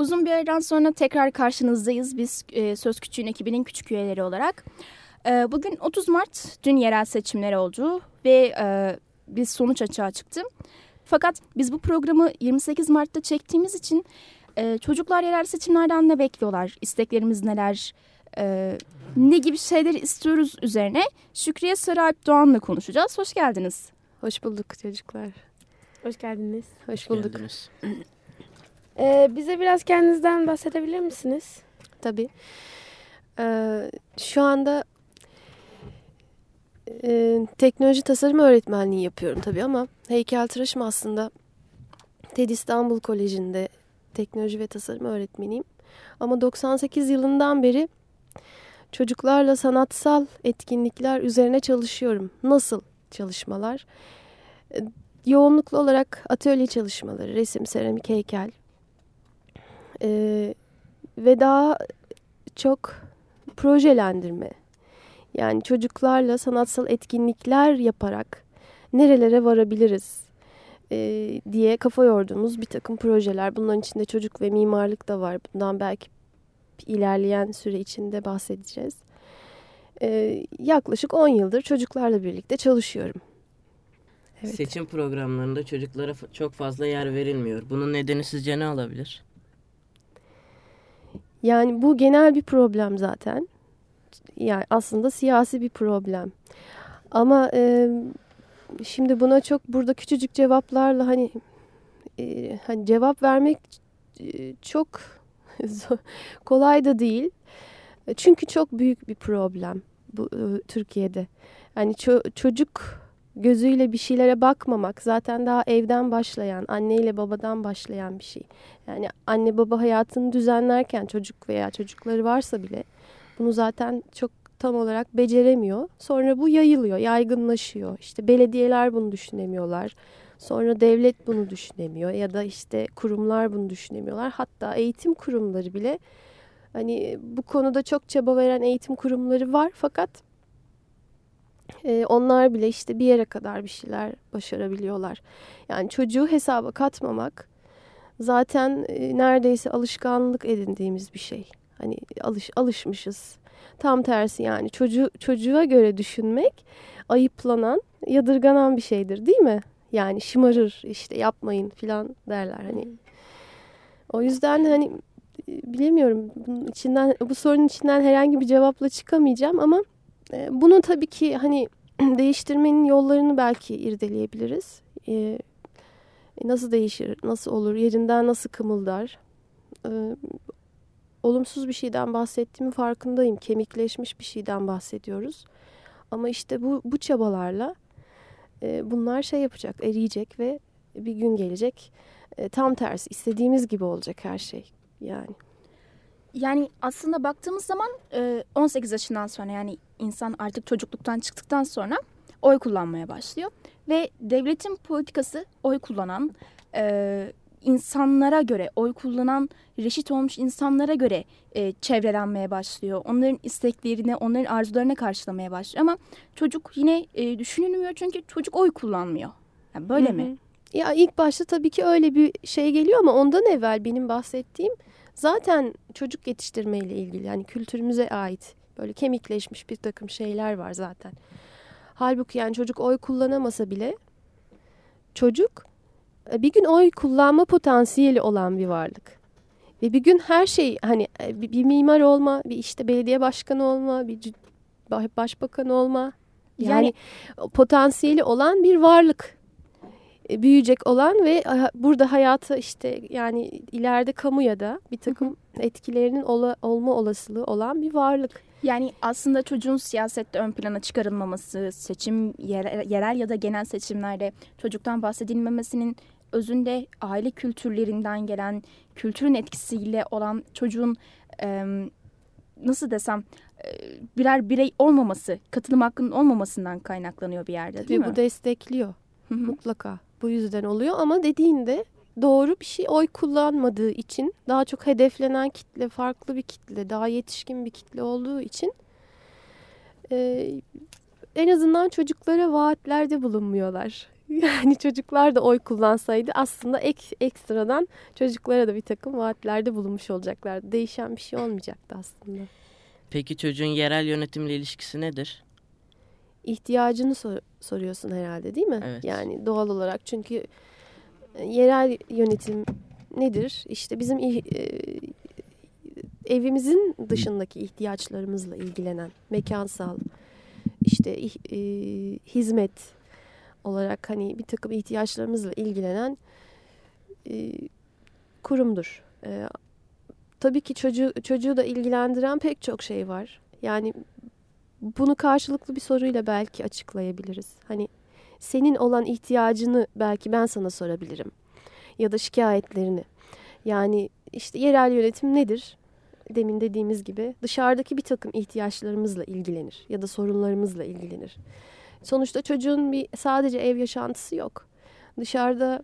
Uzun bir aradan sonra tekrar karşınızdayız biz e, Söz Küçüğün ekibinin küçük üyeleri olarak. E, bugün 30 Mart dün yerel seçimler oldu ve e, bir sonuç açığa çıktı. Fakat biz bu programı 28 Mart'ta çektiğimiz için e, çocuklar yerel seçimlerden ne bekliyorlar, isteklerimiz neler, e, ne gibi şeyler istiyoruz üzerine Şükriye Sarıalp Doğan'la konuşacağız. Hoş geldiniz. Hoş bulduk çocuklar. Hoş geldiniz. Hoş bulduk. Geldiniz. Ee, bize biraz kendinizden bahsedebilir misiniz? Tabii. Ee, şu anda e, teknoloji tasarım öğretmenliği yapıyorum tabii ama heykeltıraşım aslında TED İstanbul Koleji'nde teknoloji ve tasarım öğretmeniyim. Ama 98 yılından beri çocuklarla sanatsal etkinlikler üzerine çalışıyorum. Nasıl çalışmalar? Ee, yoğunluklu olarak atölye çalışmaları, resim, seramik, heykel, ee, ve daha çok projelendirme. Yani çocuklarla sanatsal etkinlikler yaparak nerelere varabiliriz e, diye kafa yorduğumuz bir takım projeler. Bunların içinde çocuk ve mimarlık da var. Bundan belki ilerleyen süre içinde bahsedeceğiz. E, yaklaşık 10 yıldır çocuklarla birlikte çalışıyorum. Evet. Seçim programlarında çocuklara çok fazla yer verilmiyor. Bunun nedeni sizce ne olabilir? Yani bu genel bir problem zaten. Yani aslında siyasi bir problem. Ama e, şimdi buna çok burada küçücük cevaplarla hani e, hani cevap vermek e, çok kolay da değil. Çünkü çok büyük bir problem bu e, Türkiye'de. Yani ço çocuk gözüyle bir şeylere bakmamak zaten daha evden başlayan, anneyle babadan başlayan bir şey. Yani anne baba hayatını düzenlerken çocuk veya çocukları varsa bile bunu zaten çok tam olarak beceremiyor. Sonra bu yayılıyor, yaygınlaşıyor. İşte belediyeler bunu düşünemiyorlar. Sonra devlet bunu düşünemiyor ya da işte kurumlar bunu düşünemiyorlar. Hatta eğitim kurumları bile hani bu konuda çok çaba veren eğitim kurumları var fakat e, onlar bile işte bir yere kadar bir şeyler başarabiliyorlar. Yani çocuğu hesaba katmamak zaten e, neredeyse alışkanlık edindiğimiz bir şey. Hani alış alışmışız. Tam tersi yani çocuğu çocuğa göre düşünmek ayıplanan, yadırganan bir şeydir değil mi? Yani şımarır işte yapmayın filan derler hani. O yüzden hani bilemiyorum bunun içinden bu sorunun içinden herhangi bir cevapla çıkamayacağım ama e, bunu tabii ki hani değiştirmenin yollarını belki irdeleyebiliriz. E, nasıl değişir, nasıl olur, yerinden nasıl kımıldar. E, olumsuz bir şeyden bahsettiğimi farkındayım. Kemikleşmiş bir şeyden bahsediyoruz. Ama işte bu, bu çabalarla e, bunlar şey yapacak, eriyecek ve bir gün gelecek. E, tam tersi istediğimiz gibi olacak her şey yani. Yani aslında baktığımız zaman 18 yaşından sonra yani insan artık çocukluktan çıktıktan sonra oy kullanmaya başlıyor. Ve devletin politikası oy kullanan insanlara göre, oy kullanan reşit olmuş insanlara göre çevrelenmeye başlıyor. Onların isteklerini, onların arzularını karşılamaya başlıyor. Ama çocuk yine düşünülmüyor çünkü çocuk oy kullanmıyor. Yani böyle Hı -hı. mi? Ya ilk başta tabii ki öyle bir şey geliyor ama ondan evvel benim bahsettiğim zaten çocuk yetiştirmeyle ilgili yani kültürümüze ait böyle kemikleşmiş bir takım şeyler var zaten. Halbuki yani çocuk oy kullanamasa bile çocuk e, bir gün oy kullanma potansiyeli olan bir varlık. Ve bir gün her şey hani e, bir, bir mimar olma, bir işte belediye başkanı olma, bir başbakan olma. Yani, yani potansiyeli olan bir varlık. E, büyüyecek olan ve burada hayata işte yani ileride kamuya da bir takım etkilerinin ola, olma olasılığı olan bir varlık. Yani aslında çocuğun siyasette ön plana çıkarılmaması, seçim yerel ya da genel seçimlerde çocuktan bahsedilmemesinin özünde aile kültürlerinden gelen kültürün etkisiyle olan çocuğun e, nasıl desem birer birey olmaması, katılım hakkının olmamasından kaynaklanıyor bir yerde değil Tabii mi? bu destekliyor mutlaka bu yüzden oluyor ama dediğinde doğru bir şey oy kullanmadığı için daha çok hedeflenen kitle farklı bir kitle daha yetişkin bir kitle olduğu için e, en azından çocuklara vaatlerde bulunmuyorlar. Yani çocuklar da oy kullansaydı aslında ek, ekstradan çocuklara da bir takım vaatlerde bulunmuş olacaklardı. Değişen bir şey olmayacaktı aslında. Peki çocuğun yerel yönetimle ilişkisi nedir? İhtiyacını sor, soruyorsun herhalde değil mi? Evet. Yani doğal olarak çünkü e, yerel yönetim nedir? İşte bizim e, evimizin dışındaki ihtiyaçlarımızla ilgilenen mekansal işte e, hizmet olarak hani bir takım ihtiyaçlarımızla ilgilenen e, kurumdur. E, tabii ki çocuğu, çocuğu da ilgilendiren pek çok şey var. Yani bunu karşılıklı bir soruyla belki açıklayabiliriz. Hani senin olan ihtiyacını belki ben sana sorabilirim. Ya da şikayetlerini. Yani işte yerel yönetim nedir? Demin dediğimiz gibi dışarıdaki bir takım ihtiyaçlarımızla ilgilenir ya da sorunlarımızla ilgilenir. Sonuçta çocuğun bir sadece ev yaşantısı yok. Dışarıda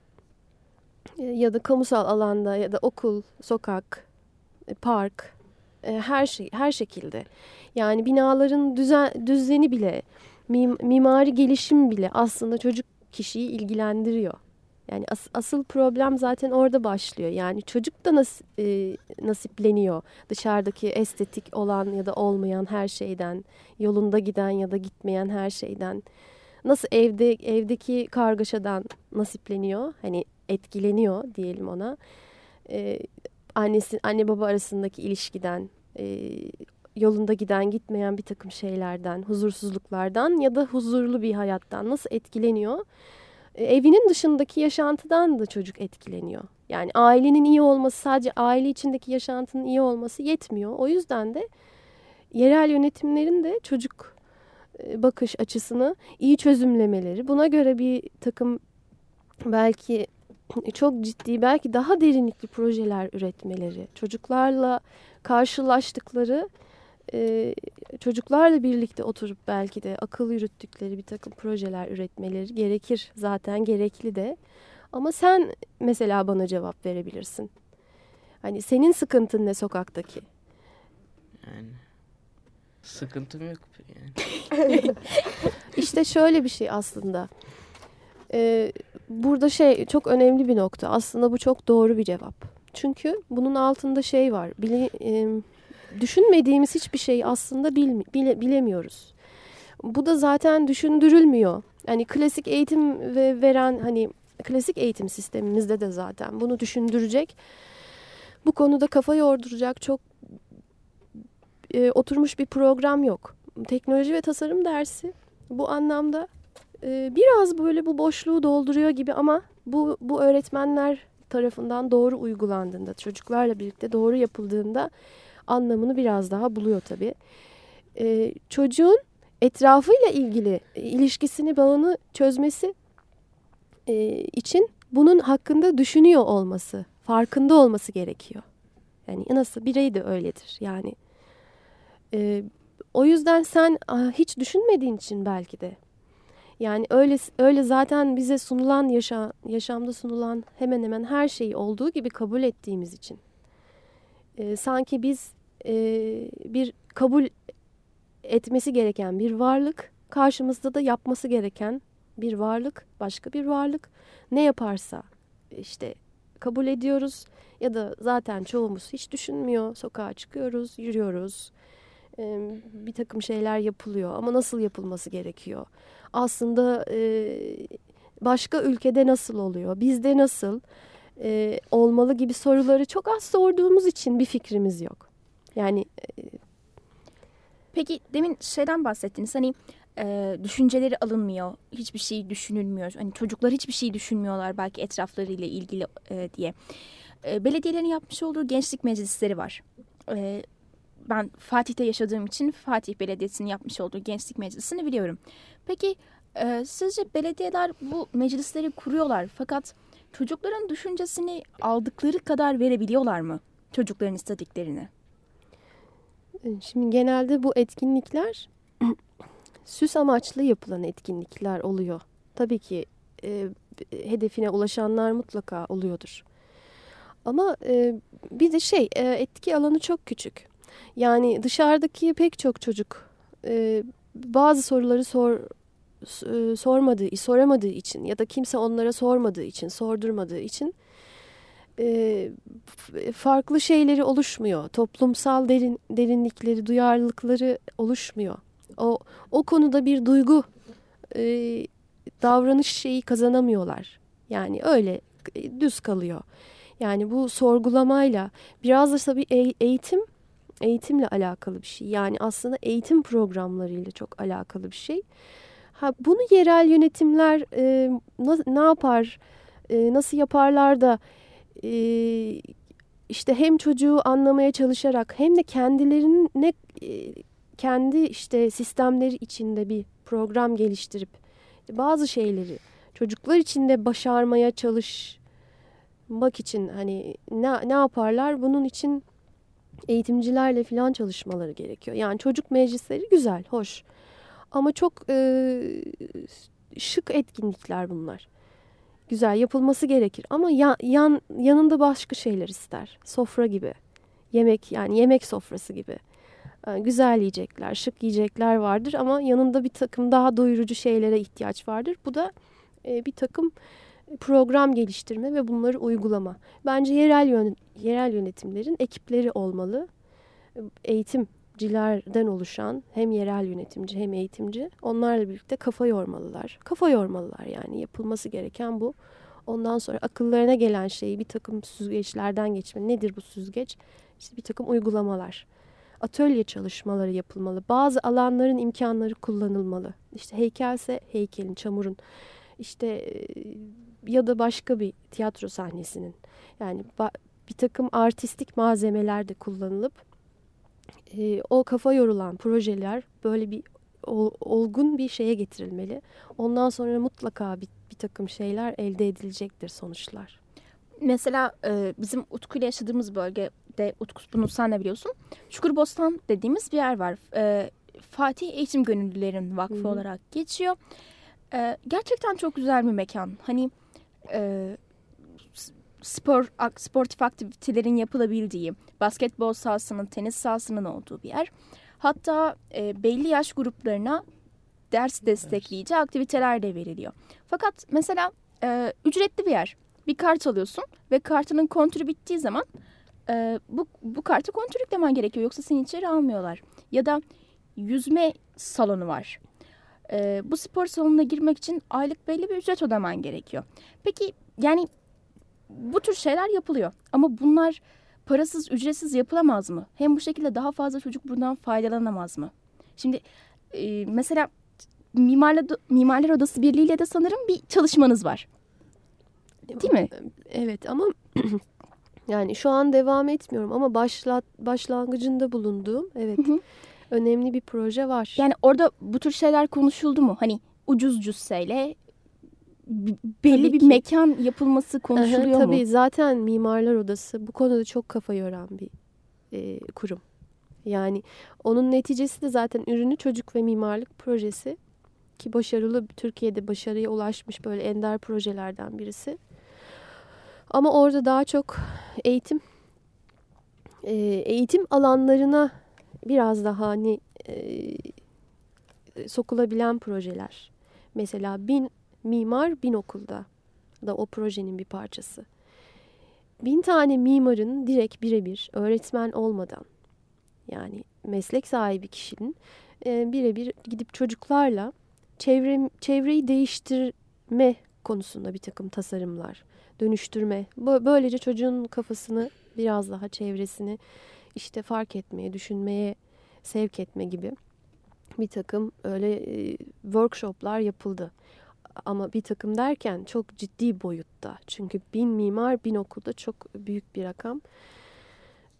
e, ya da kamusal alanda ya da okul, sokak, e, park e, her şey her şekilde. Yani binaların düzen, düzeni bile, mimari gelişim bile aslında çocuk kişiyi ilgilendiriyor. Yani as, asıl problem zaten orada başlıyor. Yani çocuk da nas, e, nasipleniyor dışarıdaki estetik olan ya da olmayan her şeyden, yolunda giden ya da gitmeyen her şeyden. Nasıl evde evdeki kargaşadan nasipleniyor, hani etkileniyor diyelim ona. E, annesi anne baba arasındaki ilişkiden, e, yolunda giden gitmeyen bir takım şeylerden, huzursuzluklardan ya da huzurlu bir hayattan nasıl etkileniyor? E, evinin dışındaki yaşantıdan da çocuk etkileniyor. Yani ailenin iyi olması sadece aile içindeki yaşantının iyi olması yetmiyor. O yüzden de yerel yönetimlerin de çocuk bakış açısını iyi çözümlemeleri, buna göre bir takım belki çok ciddi belki daha derinlikli projeler üretmeleri, çocuklarla karşılaştıkları e, çocuklarla birlikte oturup belki de akıl yürüttükleri bir takım projeler üretmeleri gerekir. Zaten gerekli de. Ama sen mesela bana cevap verebilirsin. Hani senin sıkıntın ne sokaktaki? Yani sıkıntım yok yani. işte şöyle bir şey aslında. Ee, burada şey çok önemli bir nokta. Aslında bu çok doğru bir cevap. Çünkü bunun altında şey var. Bili, e, düşünmediğimiz hiçbir şeyi aslında bil, bile, bilemiyoruz. Bu da zaten düşündürülmüyor. Hani klasik eğitim ve veren hani klasik eğitim sistemimizde de zaten bunu düşündürecek. Bu konuda kafa yorduracak çok e, oturmuş bir program yok. Teknoloji ve tasarım dersi bu anlamda e, biraz böyle bu boşluğu dolduruyor gibi ama bu bu öğretmenler tarafından doğru uygulandığında, çocuklarla birlikte doğru yapıldığında anlamını biraz daha buluyor tabii. Ee, çocuğun etrafıyla ilgili e, ilişkisini, bağını çözmesi e, için bunun hakkında düşünüyor olması, farkında olması gerekiyor. Yani nasıl birey de öyledir. Yani e, o yüzden sen hiç düşünmediğin için belki de yani öyle öyle zaten bize sunulan yaşa, yaşamda sunulan hemen hemen her şeyi olduğu gibi kabul ettiğimiz için. E, sanki biz e, bir kabul etmesi gereken bir varlık karşımızda da yapması gereken bir varlık başka bir varlık. Ne yaparsa işte kabul ediyoruz ya da zaten çoğumuz hiç düşünmüyor. Sokağa çıkıyoruz yürüyoruz e, bir takım şeyler yapılıyor ama nasıl yapılması gerekiyor aslında e, başka ülkede nasıl oluyor bizde nasıl e, olmalı gibi soruları çok az sorduğumuz için bir fikrimiz yok. Yani e, Peki demin şeyden bahsettiniz hani e, düşünceleri alınmıyor, hiçbir şey düşünülmüyor. Hani çocuklar hiçbir şey düşünmüyorlar belki etraflarıyla ilgili e, diye. E, belediyelerin yapmış olduğu gençlik meclisleri var. E, ben Fatih'te yaşadığım için Fatih Belediyesi'nin yapmış olduğu gençlik meclisini biliyorum. Peki e, sizce belediyeler bu meclisleri kuruyorlar fakat çocukların düşüncesini aldıkları kadar verebiliyorlar mı çocukların istediklerini? E, şimdi genelde bu etkinlikler süs amaçlı yapılan etkinlikler oluyor. Tabii ki e, hedefine ulaşanlar mutlaka oluyordur. Ama e, bir de şey e, etki alanı çok küçük. Yani dışarıdaki pek çok çocuk e, bazı soruları sor, e, sormadığı, soramadığı için ya da kimse onlara sormadığı için, sordurmadığı için e, farklı şeyleri oluşmuyor. Toplumsal derin, derinlikleri, duyarlılıkları oluşmuyor. O, o konuda bir duygu, e, davranış şeyi kazanamıyorlar. Yani öyle e, düz kalıyor. Yani bu sorgulamayla biraz da tabii eğitim eğitimle alakalı bir şey. Yani aslında eğitim programlarıyla çok alakalı bir şey. Ha, bunu yerel yönetimler e, na, ne yapar, e, nasıl yaparlar da e, işte hem çocuğu anlamaya çalışarak hem de kendilerinin ne e, kendi işte sistemleri içinde bir program geliştirip bazı şeyleri çocuklar içinde başarmaya çalışmak için hani ne, ne yaparlar? Bunun için eğitimcilerle falan çalışmaları gerekiyor. Yani çocuk meclisleri güzel, hoş. Ama çok e, şık etkinlikler bunlar. Güzel yapılması gerekir ama yan, yan, yanında başka şeyler ister. Sofra gibi. Yemek yani yemek sofrası gibi. Yani güzel yiyecekler, şık yiyecekler vardır ama yanında bir takım daha doyurucu şeylere ihtiyaç vardır. Bu da e, bir takım program geliştirme ve bunları uygulama. Bence yerel yön, yerel yönetimlerin ekipleri olmalı. Eğitimcilerden oluşan hem yerel yönetimci hem eğitimci onlarla birlikte kafa yormalılar. Kafa yormalılar yani yapılması gereken bu. Ondan sonra akıllarına gelen şeyi bir takım süzgeçlerden geçme. Nedir bu süzgeç? İşte bir takım uygulamalar. Atölye çalışmaları yapılmalı. Bazı alanların imkanları kullanılmalı. İşte heykelse heykelin, çamurun. İşte ya da başka bir tiyatro sahnesinin. Yani bir takım artistik malzemeler de kullanılıp e, o kafa yorulan projeler böyle bir ol, olgun bir şeye getirilmeli. Ondan sonra mutlaka bir, bir takım şeyler elde edilecektir sonuçlar. Mesela e, bizim Utku ile yaşadığımız bölgede Utku bunu sen de biliyorsun. Çukurbostan dediğimiz bir yer var. E, Fatih Eğitim Gönüllülerin Vakfı Hı. olarak geçiyor. E, gerçekten çok güzel bir mekan. Hani e, spor sportif aktivitelerin yapılabildiği, basketbol sahasının, tenis sahasının olduğu bir yer. Hatta e, belli yaş gruplarına ders destekleyici aktiviteler de veriliyor. Fakat mesela e, ücretli bir yer. Bir kart alıyorsun ve kartının kontürü bittiği zaman e, bu, bu kartı kontür yüklemen gerekiyor. Yoksa seni içeri almıyorlar. Ya da yüzme salonu var. E, bu spor salonuna girmek için aylık belli bir ücret ödemen gerekiyor. Peki yani bu tür şeyler yapılıyor. Ama bunlar parasız, ücretsiz yapılamaz mı? Hem bu şekilde daha fazla çocuk buradan faydalanamaz mı? Şimdi e, mesela Mimarlar, Mimarlar Odası Birliği ile de sanırım bir çalışmanız var. Değil mi? Evet ama yani şu an devam etmiyorum ama başla, başlangıcında bulunduğum evet hı hı. Önemli bir proje var. Yani orada bu tür şeyler konuşuldu mu? Hani ucuz cüsseyle belli tabii bir ki. mekan yapılması konuşuluyor Aha, tabii, mu? Tabii zaten Mimarlar Odası bu konuda çok kafa yoran bir e, kurum. Yani onun neticesi de zaten ürünü çocuk ve mimarlık projesi ki başarılı Türkiye'de başarıya ulaşmış böyle ender projelerden birisi. Ama orada daha çok eğitim e, eğitim alanlarına biraz daha hani e, sokulabilen projeler. Mesela bin mimar bin okulda da o projenin bir parçası. Bin tane mimarın direkt birebir öğretmen olmadan yani meslek sahibi kişinin e, birebir gidip çocuklarla çevre, çevreyi değiştirme konusunda bir takım tasarımlar, dönüştürme. Böylece çocuğun kafasını biraz daha çevresini işte fark etmeye, düşünmeye sevk etme gibi bir takım öyle e, workshoplar yapıldı ama bir takım derken çok ciddi boyutta. Çünkü bin mimar bin okulda çok büyük bir rakam.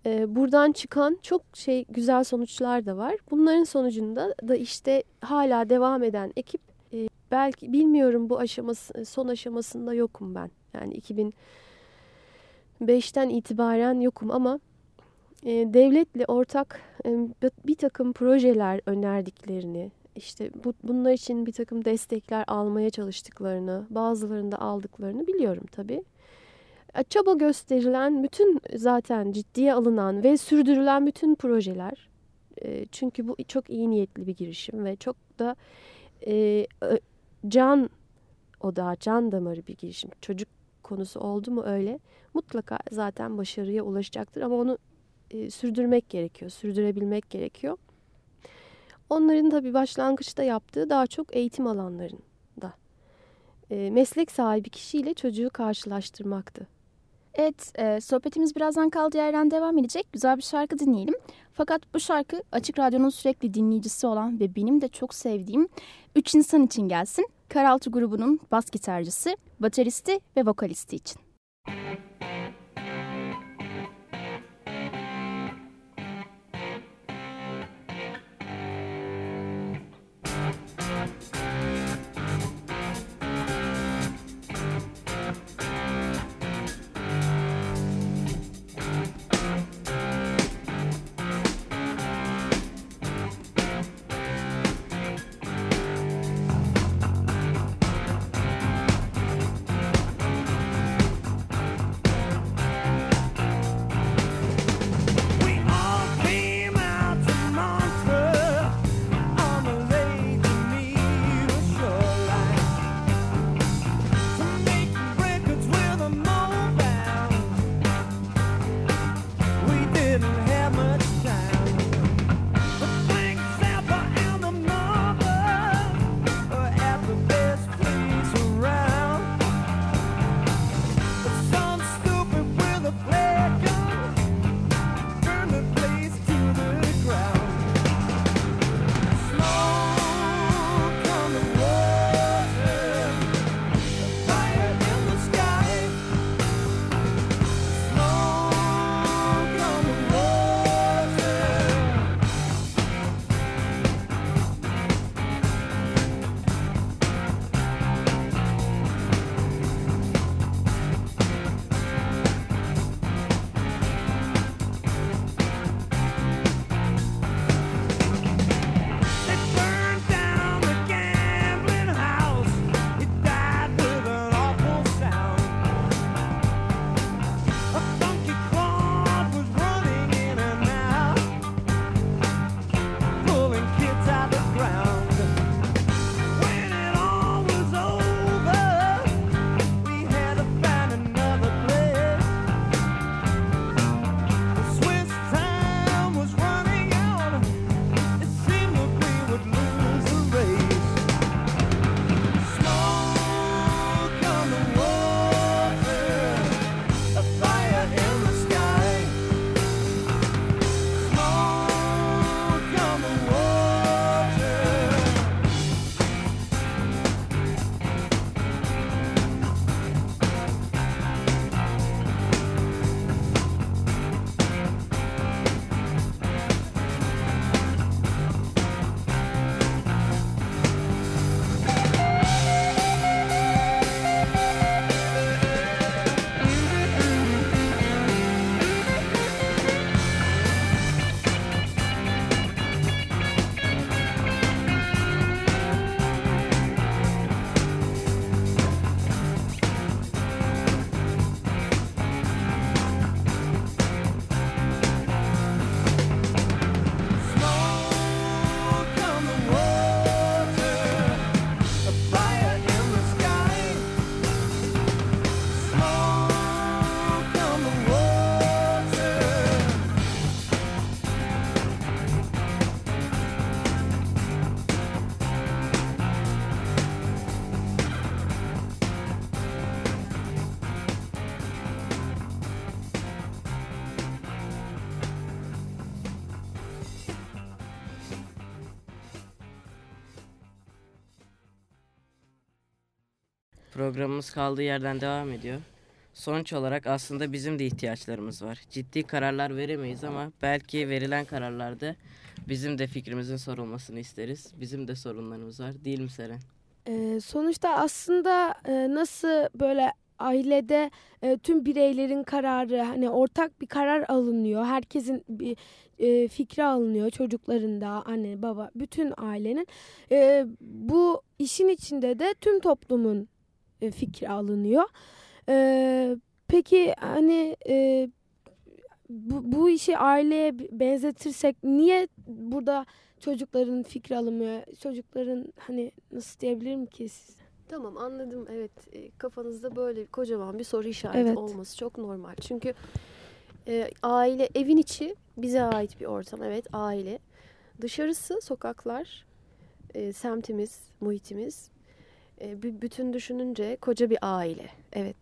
Ee, buradan çıkan çok şey güzel sonuçlar da var. Bunların sonucunda da işte hala devam eden ekip e, belki bilmiyorum bu aşaması son aşamasında yokum ben. Yani 2005'ten itibaren yokum ama e, devletle ortak e, bir takım projeler önerdiklerini işte bu, bunlar için bir takım destekler almaya çalıştıklarını, bazılarında aldıklarını biliyorum tabii. E, çaba gösterilen bütün zaten ciddiye alınan ve sürdürülen bütün projeler e, çünkü bu çok iyi niyetli bir girişim ve çok da can odağı, can damarı bir girişim. Çocuk konusu oldu mu öyle mutlaka zaten başarıya ulaşacaktır ama onu e, sürdürmek gerekiyor, sürdürebilmek gerekiyor. Onların tabii başlangıçta yaptığı daha çok eğitim alanlarında. E, meslek sahibi kişiyle çocuğu karşılaştırmaktı. Evet, e, sohbetimiz birazdan kaldığı yerden devam edecek. Güzel bir şarkı dinleyelim. Fakat bu şarkı Açık Radyo'nun sürekli dinleyicisi olan ve benim de çok sevdiğim Üç insan için gelsin. Karaltı grubunun bas gitarcısı, bateristi ve vokalisti için. Programımız kaldığı yerden devam ediyor. Sonuç olarak aslında bizim de ihtiyaçlarımız var. Ciddi kararlar veremeyiz ama belki verilen kararlarda bizim de fikrimizin sorulmasını isteriz. Bizim de sorunlarımız var. Değil mi Seren? Ee, sonuçta aslında e, nasıl böyle ailede e, tüm bireylerin kararı hani ortak bir karar alınıyor. Herkesin bir e, fikri alınıyor çocukların da anne baba bütün ailenin. E, bu işin içinde de tüm toplumun fikri alınıyor. E, peki hani e, bu, bu işi aileye benzetirsek niye burada çocukların fikri alınmıyor? Çocukların hani nasıl diyebilirim ki siz? Tamam anladım evet e, kafanızda böyle kocaman bir soru işareti Evet. olması çok normal. Çünkü e, aile evin içi bize ait bir ortam evet aile. Dışarısı sokaklar, e, semtimiz, muhitimiz. E, bü- bütün düşününce koca bir aile. Evet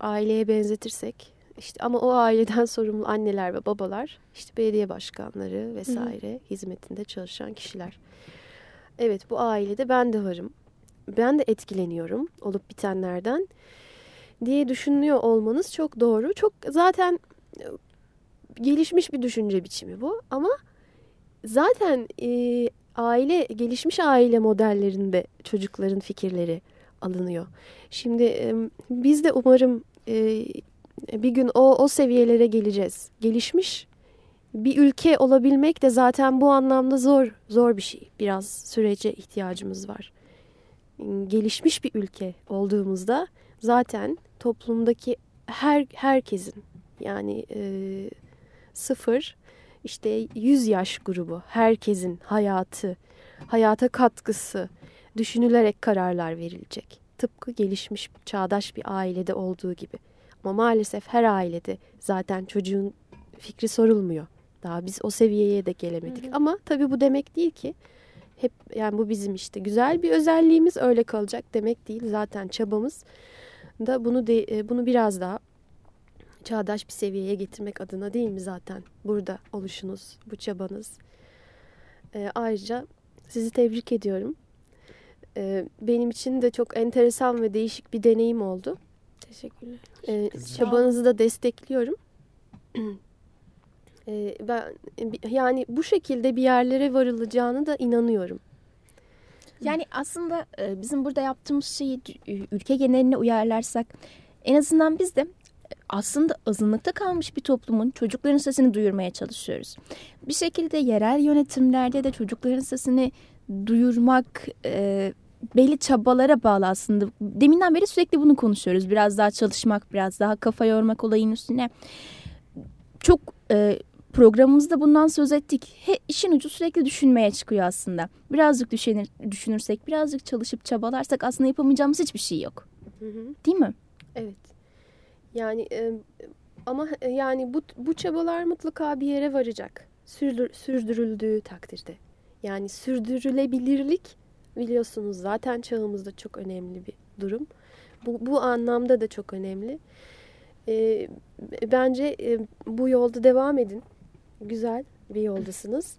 aileye benzetirsek işte ama o aileden sorumlu anneler ve babalar işte belediye başkanları vesaire hizmetinde çalışan kişiler. Evet bu ailede ben de varım ben de etkileniyorum olup bitenlerden diye düşünüyor olmanız çok doğru. Çok zaten e, gelişmiş bir düşünce biçimi bu ama zaten e, aile gelişmiş aile modellerinde çocukların fikirleri alınıyor. Şimdi biz de umarım bir gün o o seviyelere geleceğiz. Gelişmiş bir ülke olabilmek de zaten bu anlamda zor zor bir şey. Biraz sürece ihtiyacımız var gelişmiş bir ülke olduğumuzda zaten toplumdaki her herkesin yani e, sıfır işte 100 yaş grubu herkesin hayatı, hayata katkısı düşünülerek kararlar verilecek. Tıpkı gelişmiş çağdaş bir ailede olduğu gibi. Ama maalesef her ailede zaten çocuğun fikri sorulmuyor. Daha biz o seviyeye de gelemedik. Hı hı. Ama tabii bu demek değil ki hep yani bu bizim işte güzel bir özelliğimiz öyle kalacak demek değil. Zaten çabamız da bunu de, e, bunu biraz daha çağdaş bir seviyeye getirmek adına değil mi zaten burada oluşunuz, bu çabanız. E, ayrıca sizi tebrik ediyorum. E, benim için de çok enteresan ve değişik bir deneyim oldu. Teşekkürler. E, çabanızı da destekliyorum. E, ben yani bu şekilde bir yerlere varılacağını da inanıyorum. Yani aslında e, bizim burada yaptığımız şeyi ülke geneline uyarlarsak en azından biz de aslında azınlıkta kalmış bir toplumun çocukların sesini duyurmaya çalışıyoruz. Bir şekilde yerel yönetimlerde de çocukların sesini duyurmak e, belli çabalara bağlı aslında. Deminden beri sürekli bunu konuşuyoruz. Biraz daha çalışmak, biraz daha kafa yormak olayın üstüne. Çok e, programımızda bundan söz ettik. He, işin ucu sürekli düşünmeye çıkıyor aslında. Birazcık düşünür, düşünürsek, birazcık çalışıp çabalarsak aslında yapamayacağımız hiçbir şey yok. Hı hı. Değil mi? Evet. Yani e, ama yani bu bu çabalar mutlaka bir yere varacak. Sürdür, sürdürüldüğü takdirde. Yani sürdürülebilirlik biliyorsunuz zaten çağımızda çok önemli bir durum. Bu, bu anlamda da çok önemli. E, bence e, bu yolda devam edin. Güzel bir yoldasınız.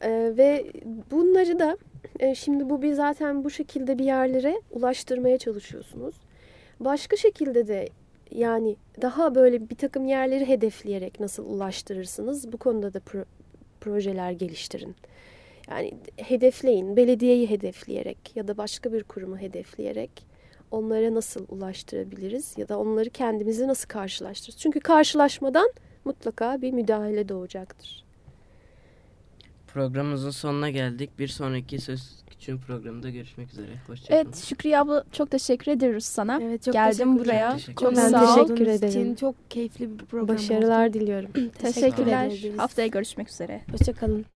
E, ve bunları da e, şimdi bu bir zaten bu şekilde bir yerlere ulaştırmaya çalışıyorsunuz. Başka şekilde de yani daha böyle bir takım yerleri hedefleyerek nasıl ulaştırırsınız? Bu konuda da pro- projeler geliştirin. Yani hedefleyin, belediyeyi hedefleyerek ya da başka bir kurumu hedefleyerek onlara nasıl ulaştırabiliriz ya da onları kendimizi nasıl karşılaştırırız? Çünkü karşılaşmadan mutlaka bir müdahale doğacaktır. Programımızın sonuna geldik. Bir sonraki Söz Küçüğün programında görüşmek üzere. Hoşçakalın. Evet Şükriye abla çok teşekkür ediyoruz sana. Evet çok teşekkürler. buraya. Teşekkür Çok ederim. Ben sağ. Teşekkür için ederim. Çok keyifli bir program Başarılar oldu. diliyorum. Teşekkürler. ederiz. Haftaya görüşmek üzere. Hoşçakalın.